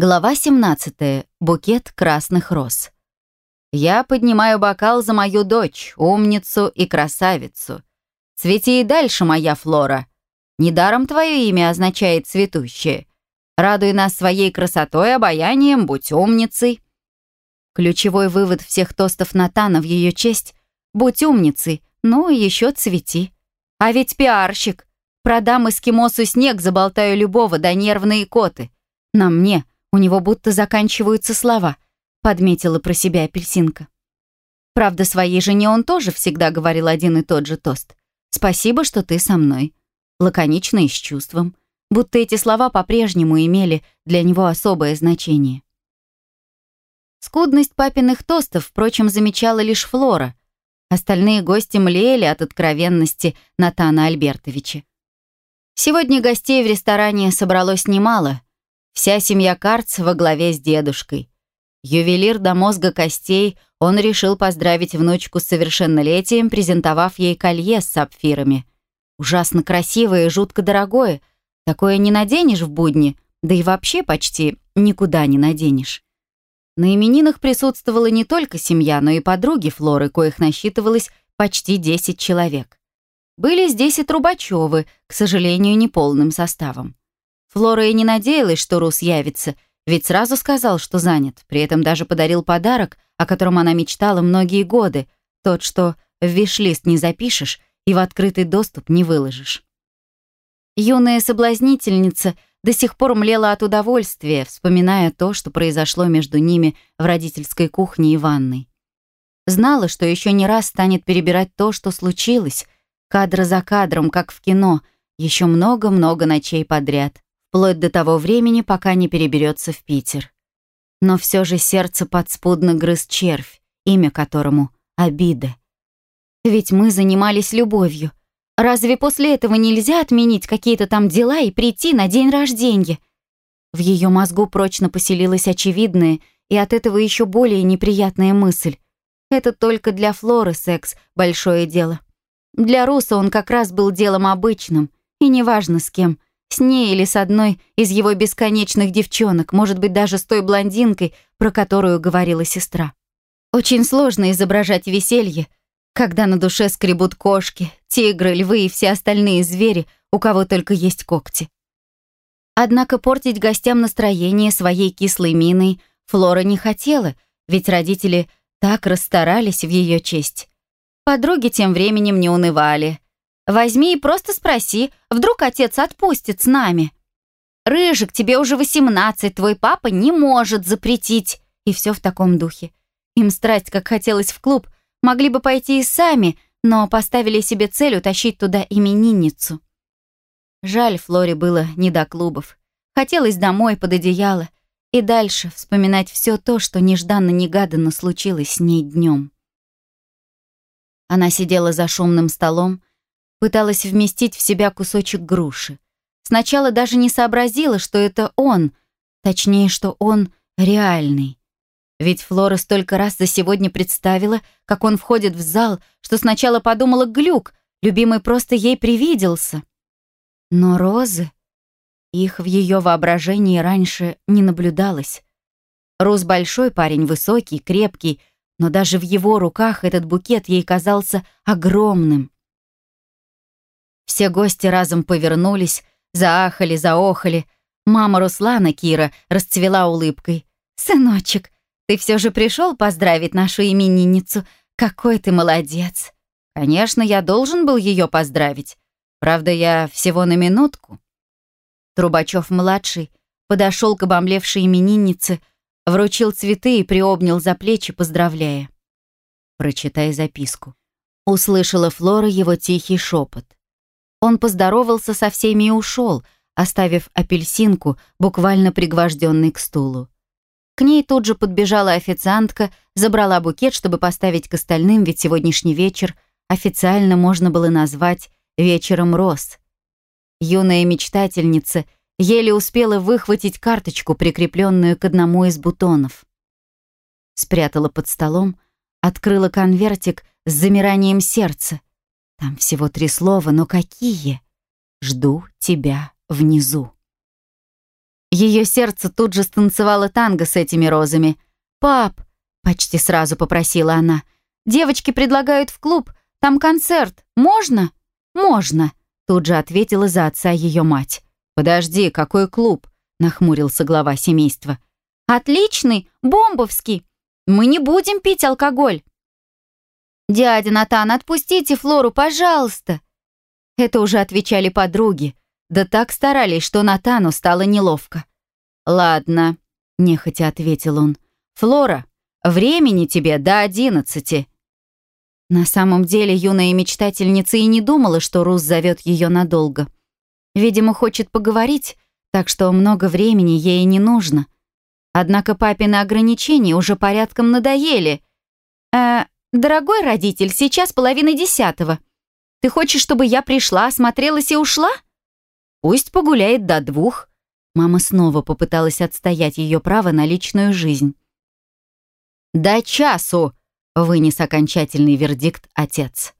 Глава 17. Букет красных роз. Я поднимаю бокал за мою дочь, умницу и красавицу. Цвети и дальше, моя Флора. Недаром твое имя означает «цветущее». Радуй нас своей красотой, обаянием, будь умницей. Ключевой вывод всех тостов Натана в ее честь — будь умницей, ну и еще цвети. А ведь пиарщик. Продам эскимосу снег, заболтаю любого, да нервные коты. На мне — у него будто заканчиваются слова, подметила про себя апельсинка. Правда, своей жене он тоже всегда говорил один и тот же тост. «Спасибо, что ты со мной». Лаконично и с чувством. Будто эти слова по-прежнему имели для него особое значение. Скудность папиных тостов, впрочем, замечала лишь Флора. Остальные гости млели от откровенности Натана Альбертовича. Сегодня гостей в ресторане собралось немало, Вся семья Карц во главе с дедушкой. Ювелир до мозга костей, он решил поздравить внучку с совершеннолетием, презентовав ей колье с сапфирами. Ужасно красивое и жутко дорогое. Такое не наденешь в будни, да и вообще почти никуда не наденешь. На именинах присутствовала не только семья, но и подруги Флоры, коих насчитывалось почти 10 человек. Были здесь и Трубачевы, к сожалению, неполным составом. Флора и не надеялась, что Рус явится, ведь сразу сказал, что занят, при этом даже подарил подарок, о котором она мечтала многие годы, тот, что в виш-лист не запишешь и в открытый доступ не выложишь. Юная соблазнительница до сих пор млела от удовольствия, вспоминая то, что произошло между ними в родительской кухне и ванной. Знала, что еще не раз станет перебирать то, что случилось, кадр за кадром, как в кино, еще много-много ночей подряд вплоть до того времени, пока не переберется в Питер. Но все же сердце подспудно грыз червь, имя которому — обида. Ведь мы занимались любовью. Разве после этого нельзя отменить какие-то там дела и прийти на день рождения? В ее мозгу прочно поселилась очевидная и от этого еще более неприятная мысль. Это только для Флоры секс — большое дело. Для Руса он как раз был делом обычным, и неважно с кем — с ней или с одной из его бесконечных девчонок, может быть, даже с той блондинкой, про которую говорила сестра. Очень сложно изображать веселье, когда на душе скребут кошки, тигры, львы и все остальные звери, у кого только есть когти. Однако портить гостям настроение своей кислой миной Флора не хотела, ведь родители так расстарались в ее честь. Подруги тем временем не унывали — Возьми и просто спроси, вдруг отец отпустит с нами. Рыжик, тебе уже восемнадцать, твой папа не может запретить. И все в таком духе. Им страсть, как хотелось в клуб, могли бы пойти и сами, но поставили себе цель утащить туда именинницу. Жаль, Флоре было не до клубов. Хотелось домой, под одеяло, и дальше вспоминать все то, что нежданно-негаданно случилось с ней днем. Она сидела за шумным столом, Пыталась вместить в себя кусочек груши. Сначала даже не сообразила, что это он, точнее, что он реальный. Ведь Флора столько раз за сегодня представила, как он входит в зал, что сначала подумала глюк, любимый просто ей привиделся. Но розы... Их в ее воображении раньше не наблюдалось. Рус большой парень, высокий, крепкий, но даже в его руках этот букет ей казался огромным. Все гости разом повернулись, заахали, заохали. Мама Руслана, Кира, расцвела улыбкой. «Сыночек, ты все же пришел поздравить нашу именинницу? Какой ты молодец!» «Конечно, я должен был ее поздравить. Правда, я всего на минутку». Трубачев-младший подошел к обомлевшей имениннице, вручил цветы и приобнял за плечи, поздравляя. «Прочитай записку». Услышала Флора его тихий шепот. Он поздоровался со всеми и ушел, оставив апельсинку, буквально пригвожденной к стулу. К ней тут же подбежала официантка, забрала букет, чтобы поставить к остальным, ведь сегодняшний вечер официально можно было назвать «вечером роз». Юная мечтательница еле успела выхватить карточку, прикрепленную к одному из бутонов. Спрятала под столом, открыла конвертик с замиранием сердца. Там всего три слова, но какие? Жду тебя внизу. Ее сердце тут же станцевало танго с этими розами. «Пап!» — почти сразу попросила она. «Девочки предлагают в клуб. Там концерт. Можно?» «Можно!» — тут же ответила за отца ее мать. «Подожди, какой клуб?» — нахмурился глава семейства. «Отличный! Бомбовский! Мы не будем пить алкоголь!» «Дядя Натан, отпустите Флору, пожалуйста!» Это уже отвечали подруги. Да так старались, что Натану стало неловко. «Ладно», — нехотя ответил он. «Флора, времени тебе до одиннадцати». На самом деле юная мечтательница и не думала, что Рус зовет ее надолго. Видимо, хочет поговорить, так что много времени ей не нужно. Однако папины ограничения уже порядком надоели. «Э, дорогой родитель, сейчас половина десятого. Ты хочешь, чтобы я пришла, осмотрелась и ушла? Пусть погуляет до двух. Мама снова попыталась отстоять ее право на личную жизнь. «До часу!» — вынес окончательный вердикт отец.